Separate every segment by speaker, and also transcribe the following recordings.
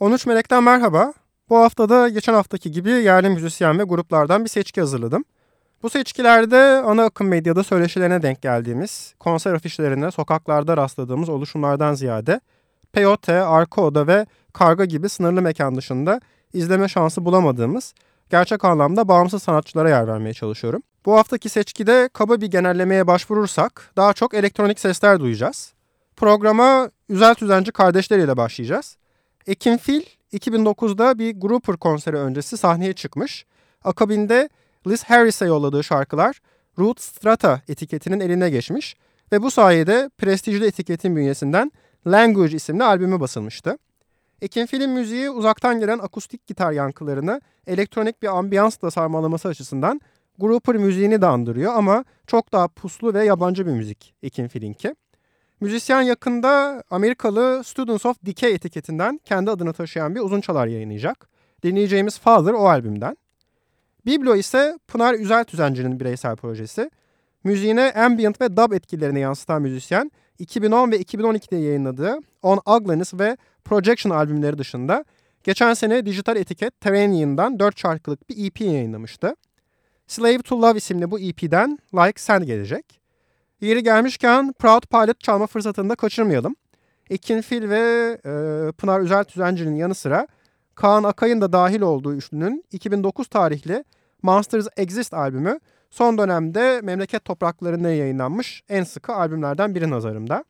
Speaker 1: 13 Melek'ten merhaba. Bu haftada geçen haftaki gibi yerli müzisyen ve gruplardan bir seçki hazırladım. Bu seçkilerde ana akım medyada söyleşilerine denk geldiğimiz, konser afişlerine sokaklarda rastladığımız oluşumlardan ziyade Peyote, Arka Oda ve Karga gibi sınırlı mekan dışında izleme şansı bulamadığımız gerçek anlamda bağımsız sanatçılara yer vermeye çalışıyorum. Bu haftaki seçkide kaba bir genellemeye başvurursak daha çok elektronik sesler duyacağız. Programa Üzel Tüzenci kardeşleriyle başlayacağız. Ekin Fil 2009'da bir Grouper konseri öncesi sahneye çıkmış. Akabinde Liz Harris'e yolladığı şarkılar Root Strata etiketinin eline geçmiş ve bu sayede prestijli etiketin bünyesinden Language isimli albümü basılmıştı. Ekin Fil'in müziği uzaktan gelen akustik gitar yankılarını elektronik bir ambiyansla sarmalaması açısından Grouper müziğini de andırıyor ama çok daha puslu ve yabancı bir müzik Ekin Fil'inki. Müzisyen yakında Amerikalı Students of Decay etiketinden kendi adını taşıyan bir uzun çalar yayınlayacak. Dinleyeceğimiz Father o albümden. Biblo ise Pınar Üzel Tüzenci'nin bireysel projesi. Müziğine ambient ve dub etkilerini yansıtan müzisyen 2010 ve 2012'de yayınladığı On Ugliness ve Projection albümleri dışında geçen sene dijital etiket Terranian'dan 4 şarkılık bir EP yayınlamıştı. Slave to Love isimli bu EP'den Like Sen gelecek. Yeri gelmişken Proud Pilot çalma fırsatını da kaçırmayalım. Ekin Fil ve e, Pınar Üzel Tüzenci'nin yanı sıra Kaan Akay'ın da dahil olduğu üçlünün 2009 tarihli Monsters Exist albümü son dönemde memleket topraklarında yayınlanmış en sıkı albümlerden biri nazarımda.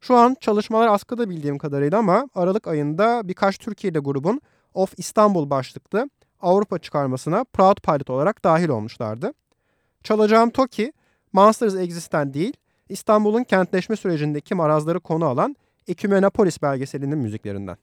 Speaker 1: Şu an çalışmalar askıda bildiğim kadarıyla ama Aralık ayında birkaç Türkiye'de grubun Of İstanbul başlıklı Avrupa çıkarmasına Proud Pilot olarak dahil olmuşlardı. Çalacağım Toki Monsters Exist'ten değil, İstanbul'un kentleşme sürecindeki marazları konu alan Ekümenopolis belgeselinin müziklerinden.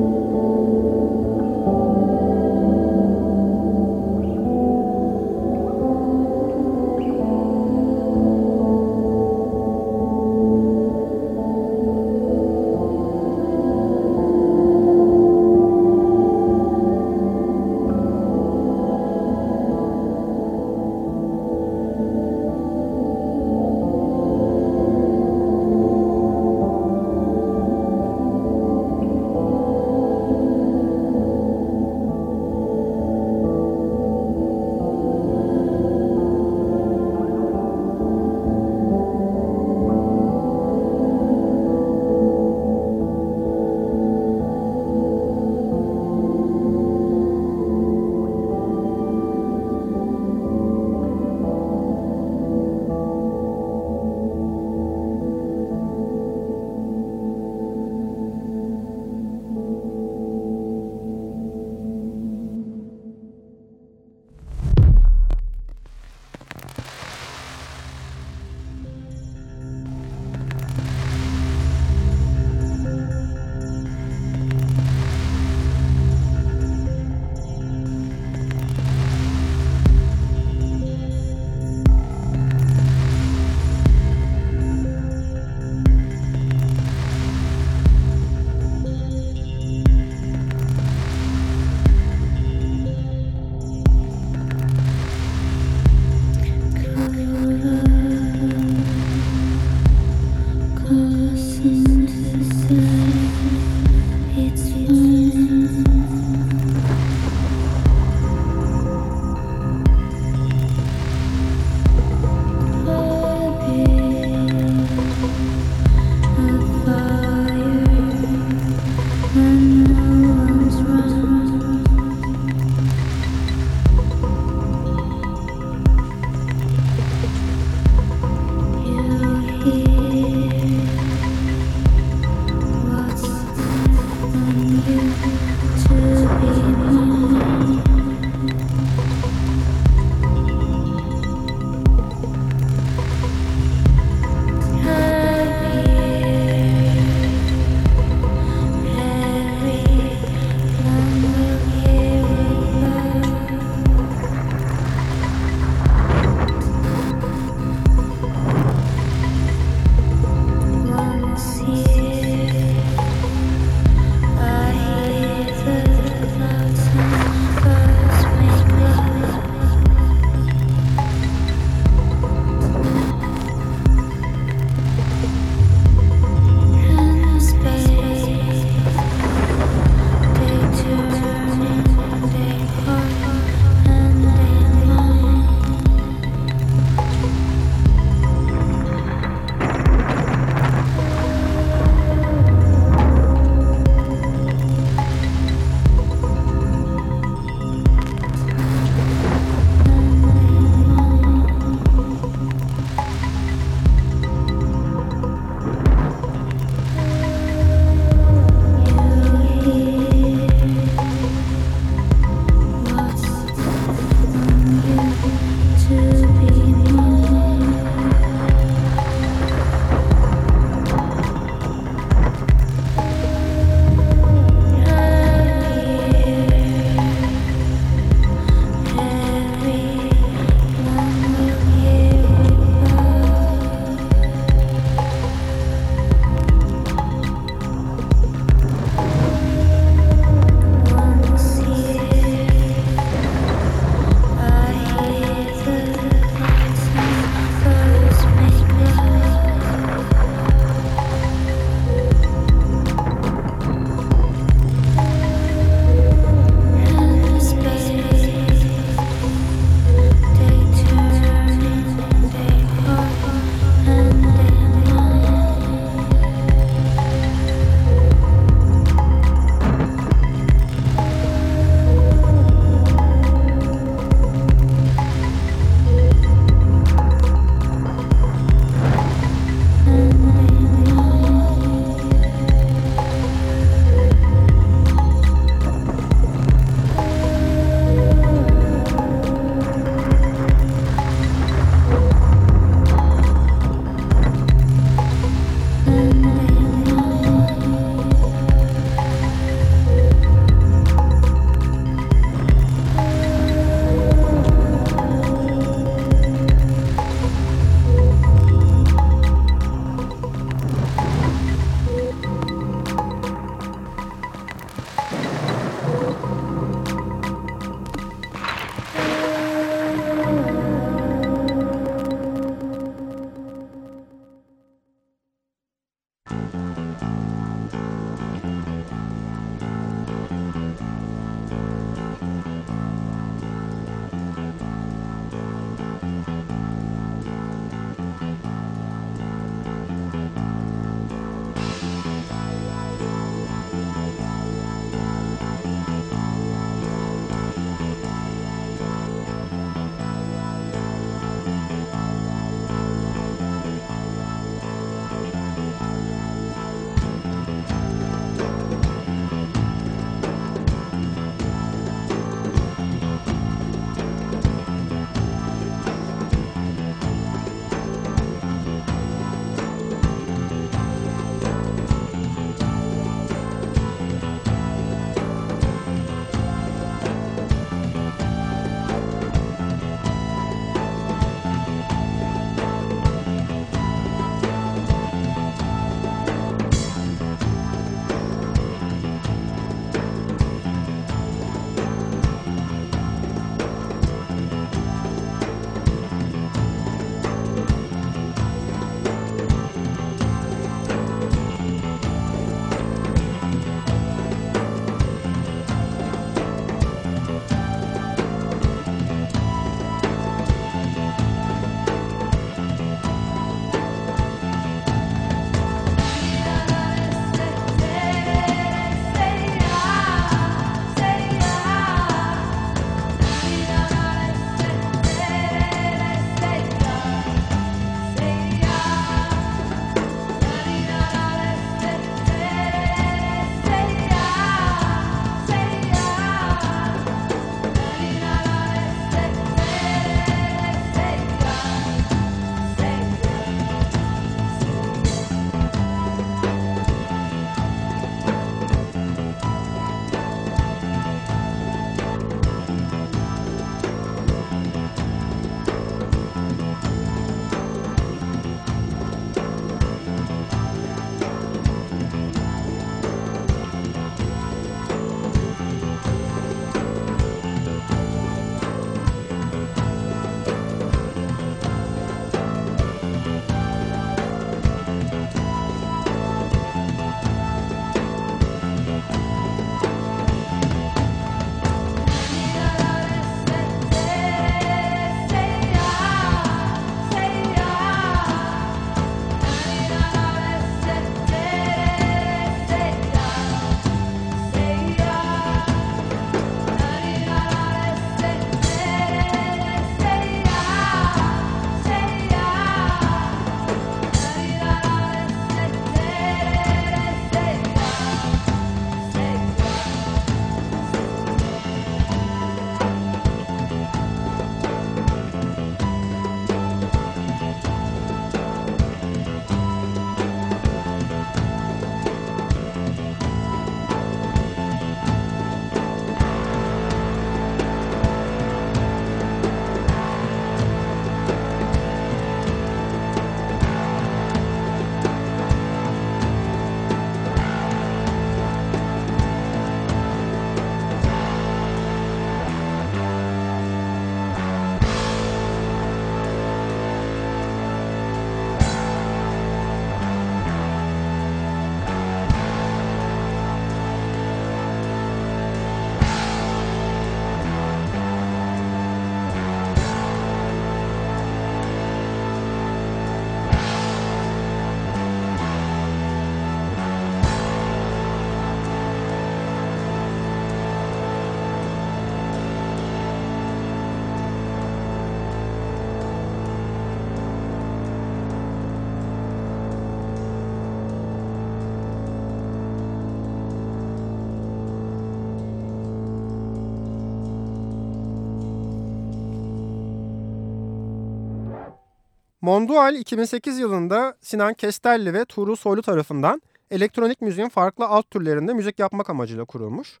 Speaker 1: Mondual 2008 yılında Sinan Kestelli ve Tuğrul Soylu tarafından elektronik müziğin farklı alt türlerinde müzik yapmak amacıyla kurulmuş.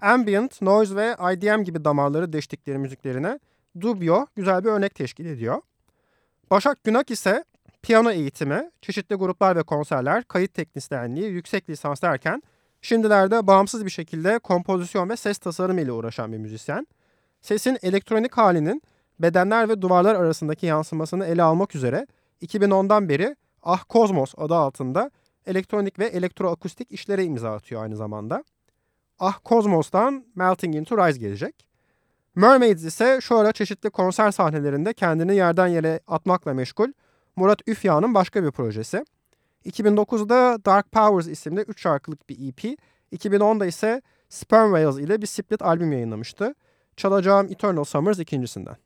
Speaker 1: Ambient, noise ve IDM gibi damarları deştikleri müziklerine Dubio güzel bir örnek teşkil ediyor. Başak Günak ise piyano eğitimi, çeşitli gruplar ve konserler, kayıt teknisyenliği, yüksek lisans derken şimdilerde bağımsız bir şekilde kompozisyon ve ses tasarımı ile uğraşan bir müzisyen. Sesin elektronik halinin bedenler ve duvarlar arasındaki yansımasını ele almak üzere 2010'dan beri Ah Kozmos adı altında elektronik ve elektroakustik işlere imza atıyor aynı zamanda. Ah Cosmos'tan Melting into Rise gelecek. Mermaids ise şu ara çeşitli konser sahnelerinde kendini yerden yere atmakla meşgul Murat Üfya'nın başka bir projesi. 2009'da Dark Powers isimli 3 şarkılık bir EP, 2010'da ise Sperm Whales ile bir split albüm yayınlamıştı. Çalacağım Eternal Summers ikincisinden.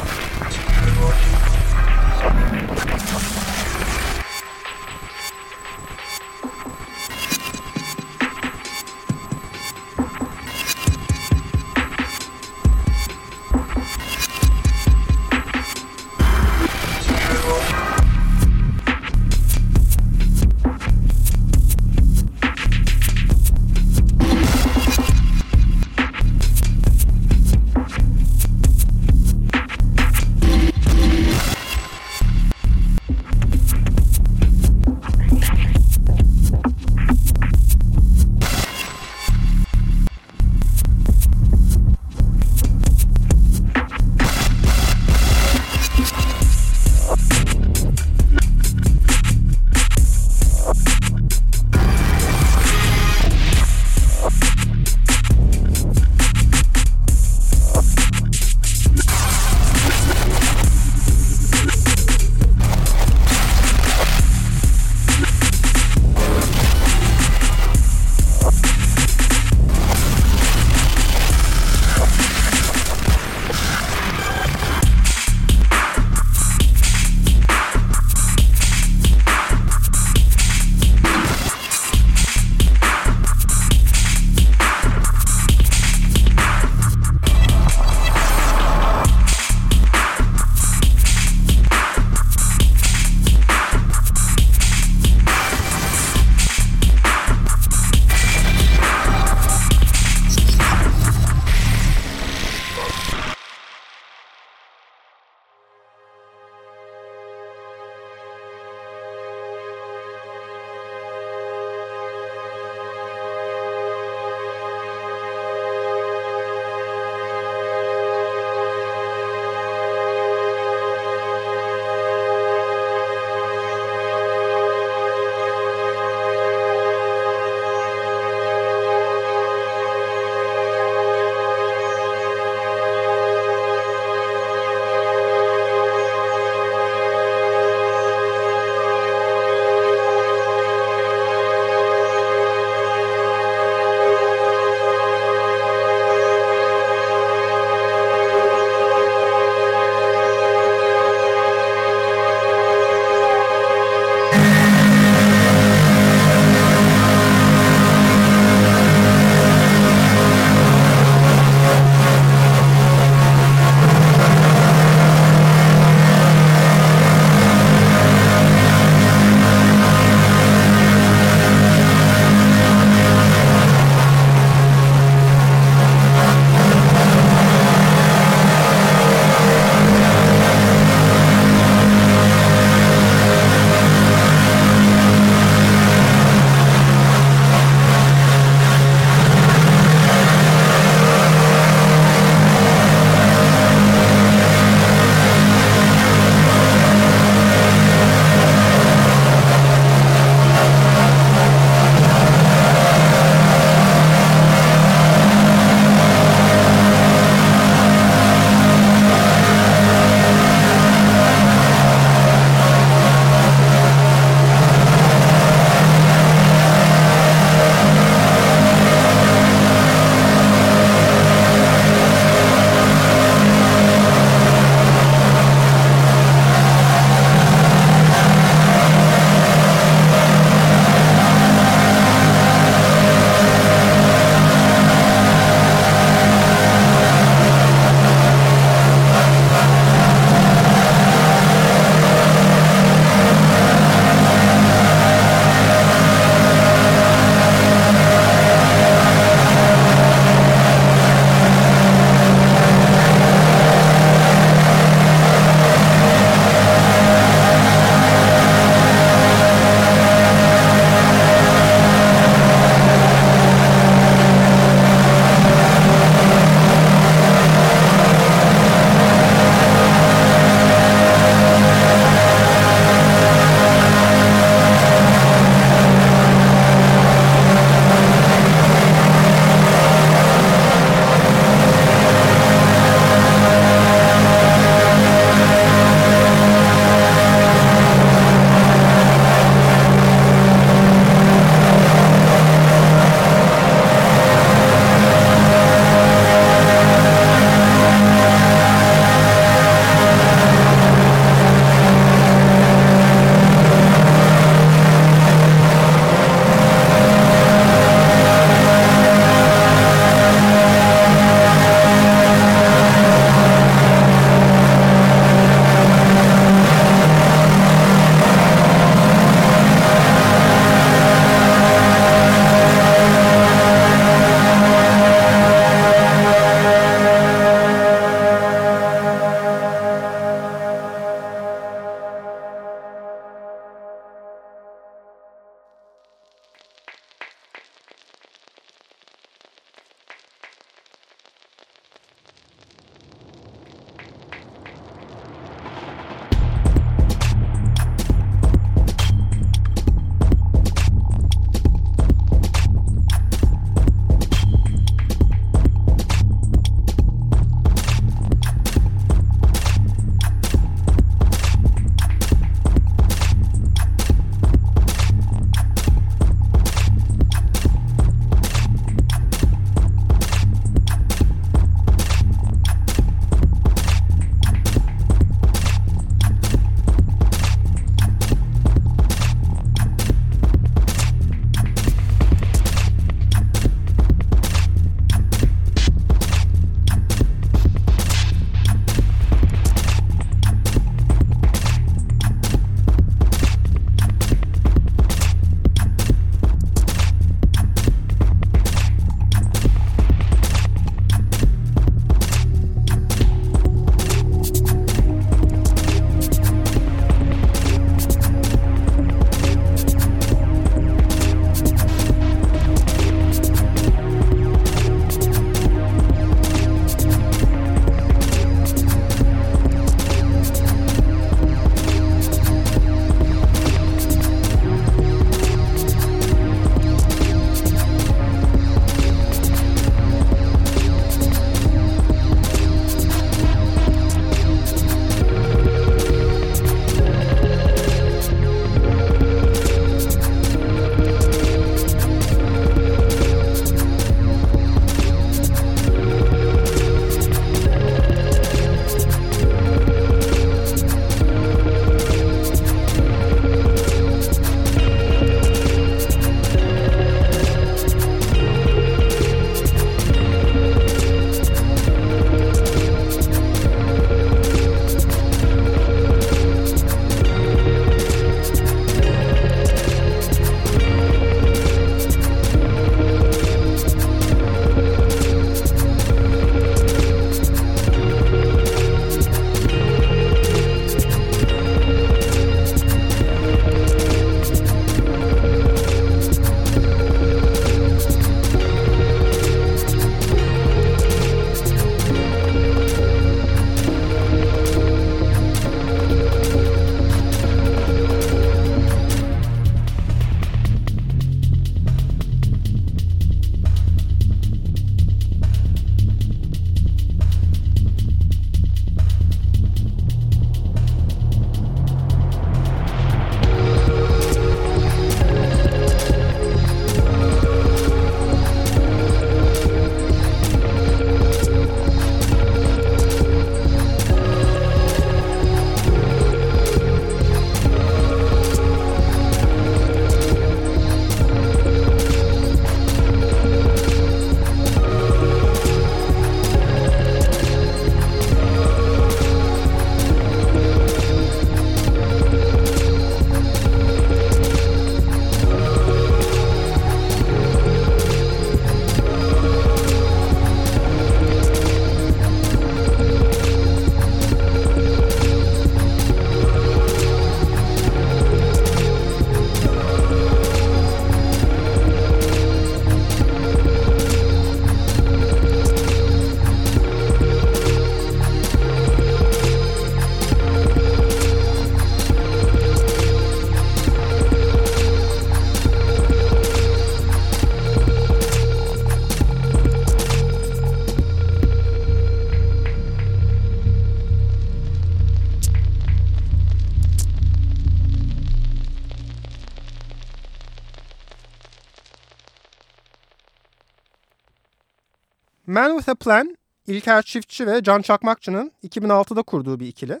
Speaker 1: Man With A Plan, İlker Çiftçi ve Can Çakmakçı'nın 2006'da kurduğu bir ikili.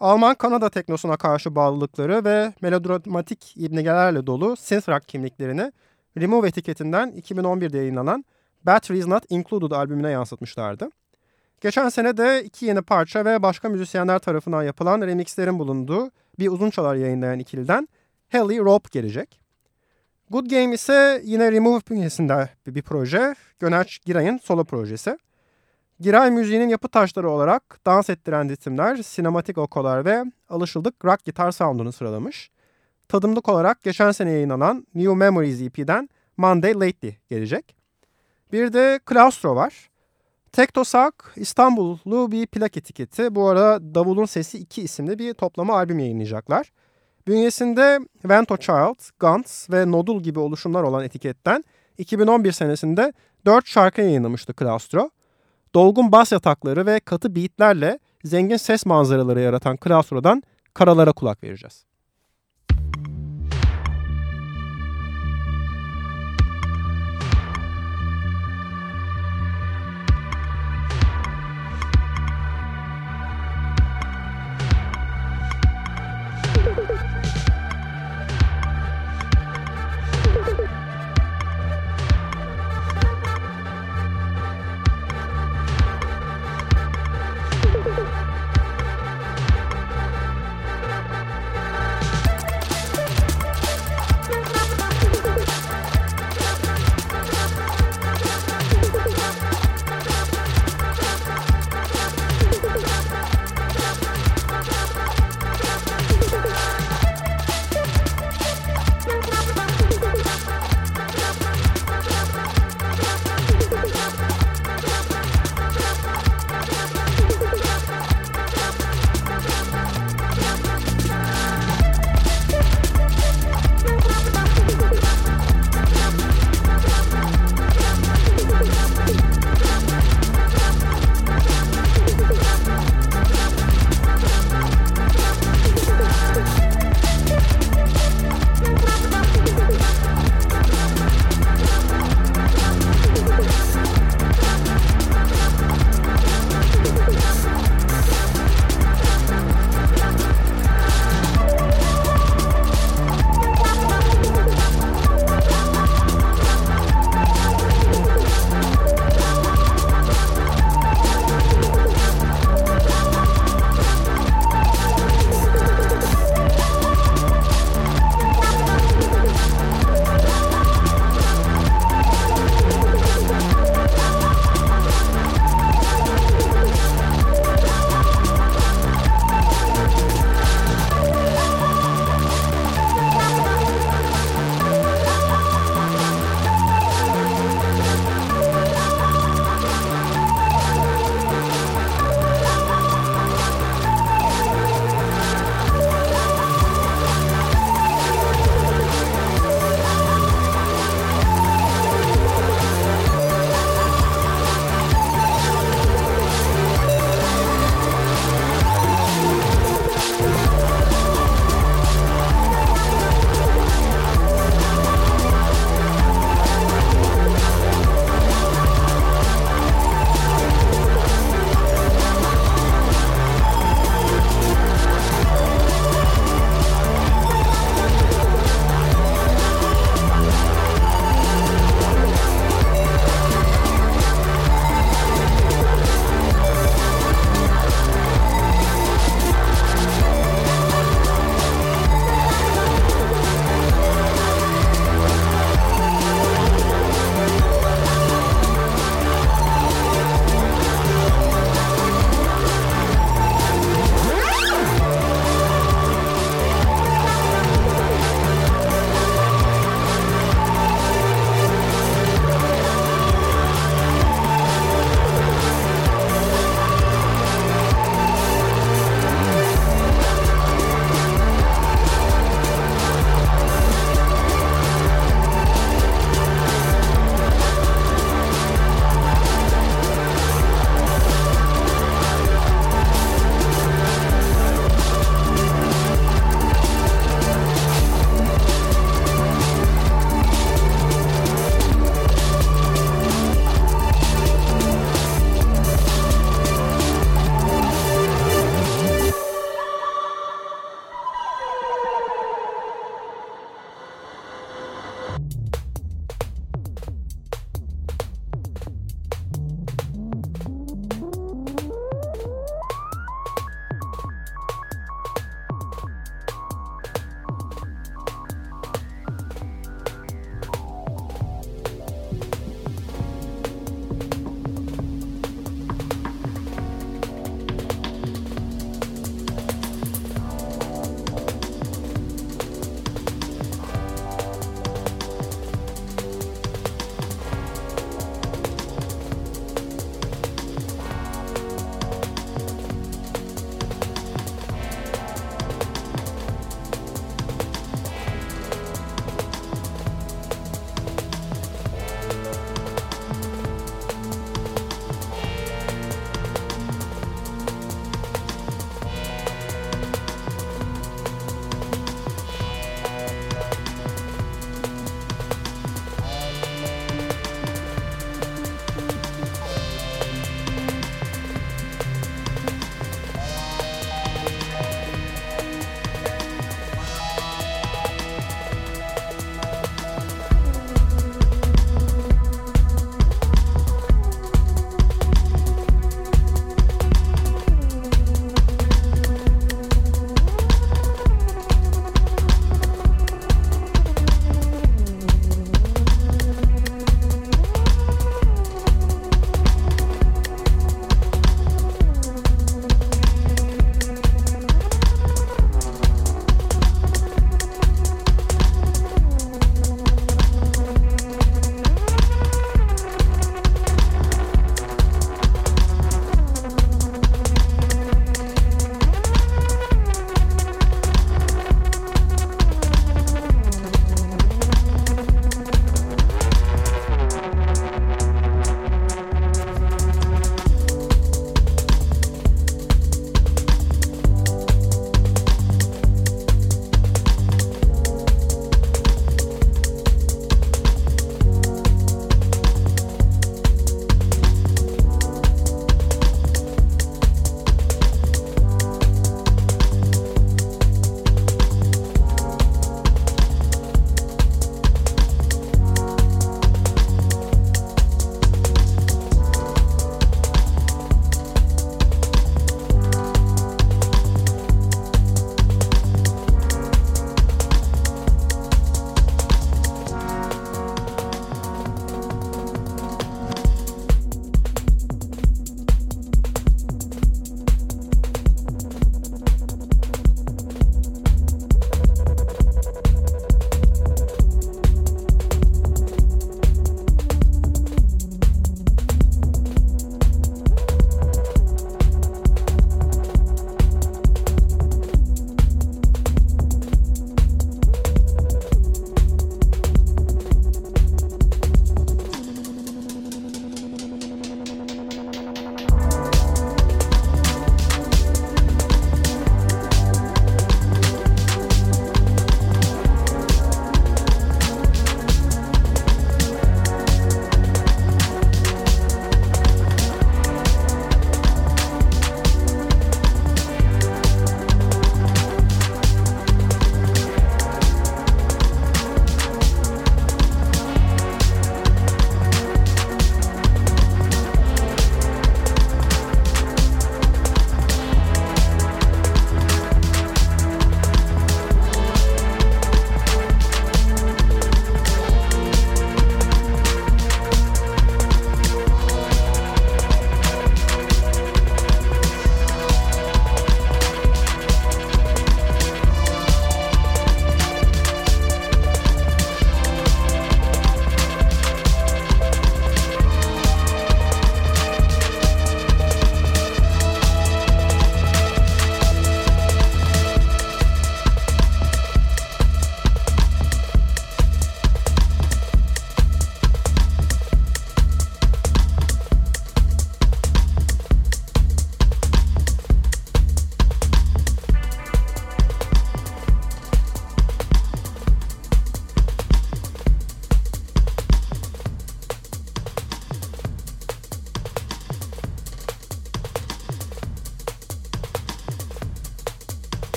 Speaker 1: Alman-Kanada teknosuna karşı bağlılıkları ve melodramatik ibnegelerle dolu synth rock kimliklerini Remove etiketinden 2011'de yayınlanan Batteries Not Included albümüne yansıtmışlardı. Geçen sene de iki yeni parça ve başka müzisyenler tarafından yapılan remixlerin bulunduğu bir uzun çalar yayınlayan ikiliden Helly Rope gelecek. Good Game ise yine Remove bünyesinde bir proje. Gönerç Giray'ın solo projesi. Giray müziğinin yapı taşları olarak dans ettiren ritimler, sinematik okolar ve alışıldık rock gitar soundunu sıralamış. Tadımlık olarak geçen sene yayınlanan New Memories EP'den Monday Lately gelecek. Bir de Claustro var. Tektosak İstanbullu bir plak etiketi. Bu arada Davulun Sesi 2 isimli bir toplama albüm yayınlayacaklar. Bünyesinde Vento Child, Guns ve Nodul gibi oluşumlar olan etiketten 2011 senesinde 4 şarkı yayınlamıştı Claustro. Dolgun bas yatakları ve katı beatlerle zengin ses manzaraları yaratan Claustro'dan karalara kulak vereceğiz.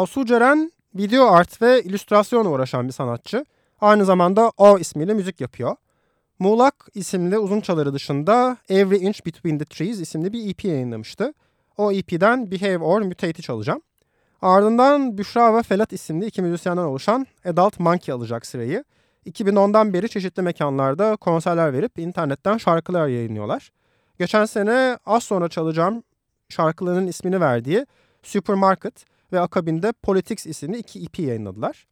Speaker 1: Asu Ceren video art ve illüstrasyonla uğraşan bir sanatçı. Aynı zamanda O ismiyle müzik yapıyor. Muğlak isimli uzun çaları dışında Every Inch Between the Trees isimli bir EP yayınlamıştı. O EP'den Behave or Mutate'i çalacağım. Ardından Büşra ve Felat isimli iki müzisyenden oluşan Adult Monkey alacak sırayı. 2010'dan beri çeşitli mekanlarda konserler verip internetten şarkılar yayınlıyorlar. Geçen sene az sonra çalacağım şarkılarının ismini verdiği Supermarket ve akabinde Politics isimli iki EP yayınladılar.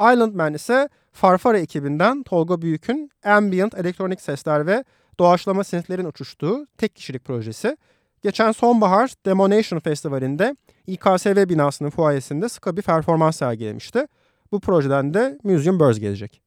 Speaker 1: Island Man ise Farfara ekibinden Tolga Büyük'ün ambient elektronik sesler ve doğaçlama synthlerin uçuştuğu tek kişilik projesi. Geçen sonbahar Demonation Festivali'nde İKSV binasının fuayesinde sıkı bir performans sergilemişti. Bu projeden de Museum Birds gelecek.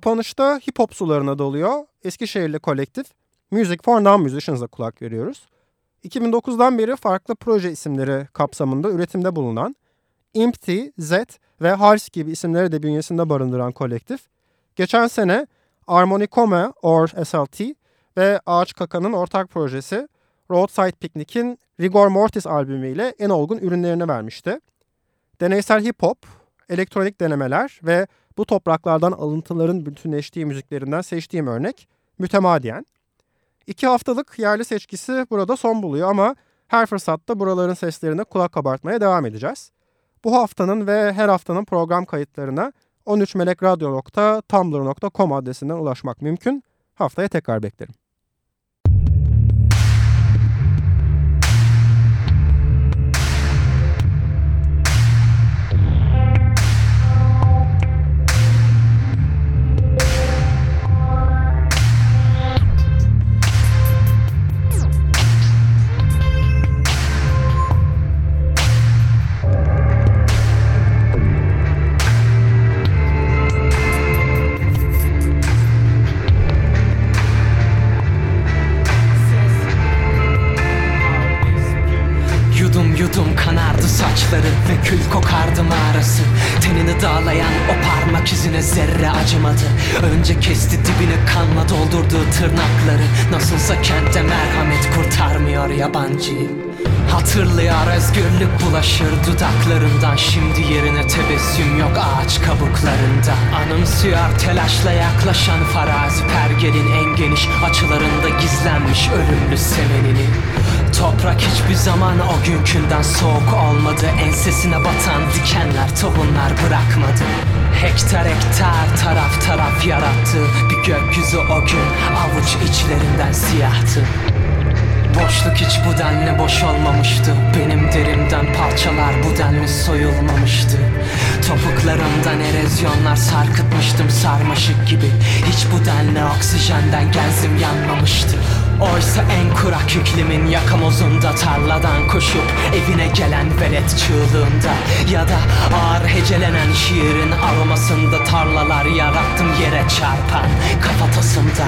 Speaker 1: Kapanışta hip hop sularına doluyor. Eskişehirli kolektif Music for Non-Musicians'a kulak veriyoruz. 2009'dan beri farklı proje isimleri kapsamında üretimde bulunan Empty, Z ve Hals gibi isimleri de bünyesinde barındıran kolektif, geçen sene Armonicome or SLT ve Ağaç Kaka'nın ortak projesi Roadside Picnic'in Rigor Mortis albümüyle en olgun ürünlerini vermişti. Deneysel hip hop, elektronik denemeler ve bu topraklardan alıntıların bütünleştiği müziklerinden seçtiğim örnek mütemadiyen. İki haftalık yerli seçkisi burada son buluyor ama her fırsatta buraların seslerine kulak kabartmaya devam edeceğiz. Bu haftanın ve her haftanın program kayıtlarına 13melekradyo.tumblr.com adresinden ulaşmak mümkün. Haftaya tekrar beklerim.
Speaker 2: Yaklaşan farazi pergelin En geniş açılarında gizlenmiş ölümlü semenini Toprak hiçbir zaman o günkünden soğuk olmadı. Ensesine batan dikenler tohumlar bırakmadı. Hektar hektar taraf taraf yarattı. Bir gökyüzü o gün avuç içlerinden siyahtı. Boşluk hiç bu denli boş olmamıştı. Benim derimden parçalar bu denli soyulmamıştı Topuklarımdan erozyonlar sarkıtmıştım sarmaşık gibi. Hiç bu denli oksijenden genzim yanmamıştı. Oysa en kurak iklimin yakamozunda tarladan koşup evine gelen velet çığlığında Ya da ağır hecelenen şiirin aromasında tarlalar yarattım yere çarpan kafatasımda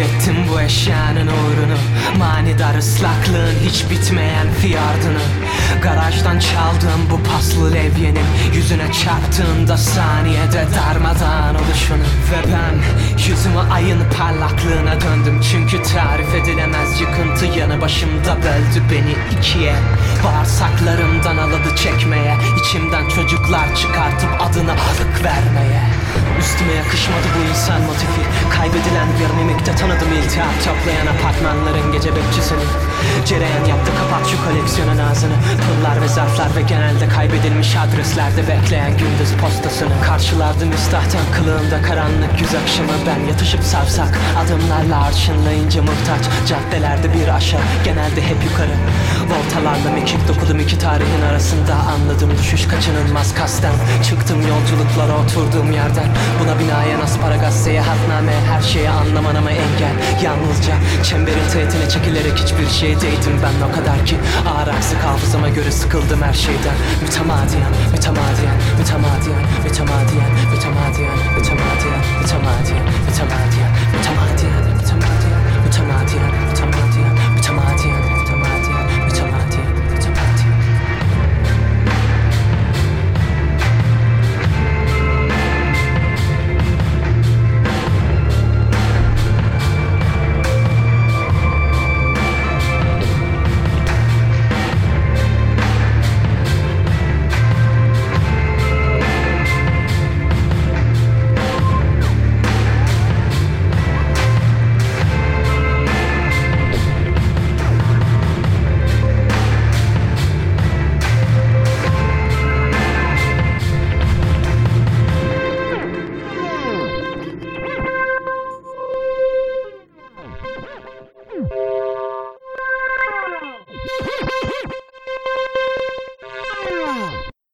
Speaker 2: Kaybettim bu eşyanın uğrunu. Manidar ıslaklığın hiç bitmeyen fiyardını. Garajdan çaldığım bu paslı levyenin Yüzüne çarptığında saniyede darmadağın oluşunu. Ve ben yüzümü ayın parlaklığına döndüm. Çünkü tarif edilemez yıkıntı yanı başımda böldü beni ikiye. Bağırsaklarımdan aladı çekmeye. İçimden çocuklar çıkartıp adını alık vermeye Üstüme yakışmadı bu insan motifi. Kaybedilen bir mimikte tanıdım iltihap. Toplayan apartmanların gece bekçisini Cereyan yaptı kapat şu koleksiyonun ağzını. Pullar ve zarflar ve genelde kaybedilmiş adreslerde Bekleyen gündüz postasını. Karşılardı müstahtem kılığında karanlık yüz akşamı. Ben yatışıp savsak adımlarla arşınlayınca muhtaç. Caddelerde bir aşağı genelde hep yukarı. Voltalarla mekik dokudum iki tarihin arasında. Anladım düşüş kaçınılmaz kasten. Çıktım yolculuklara oturduğum yerden. Buna binaen asparagas seyahatname Her şeyi anlamana mı engel. Yalnızca çemberin teğetine çekilerek hiçbir şey Hikayedeydim ben o kadar ki Ağır aksi hafızama göre sıkıldım her şeyden Mütemadiyen, mütemadiyen, mütemadiyen, mütemadiyen, mütemadiyen, mütemadiyen, mütemadiyen, mütemadiyen, mütemadiyen, mütemadiyen, mütemadiyen, mütemadiyen, mütemadiyen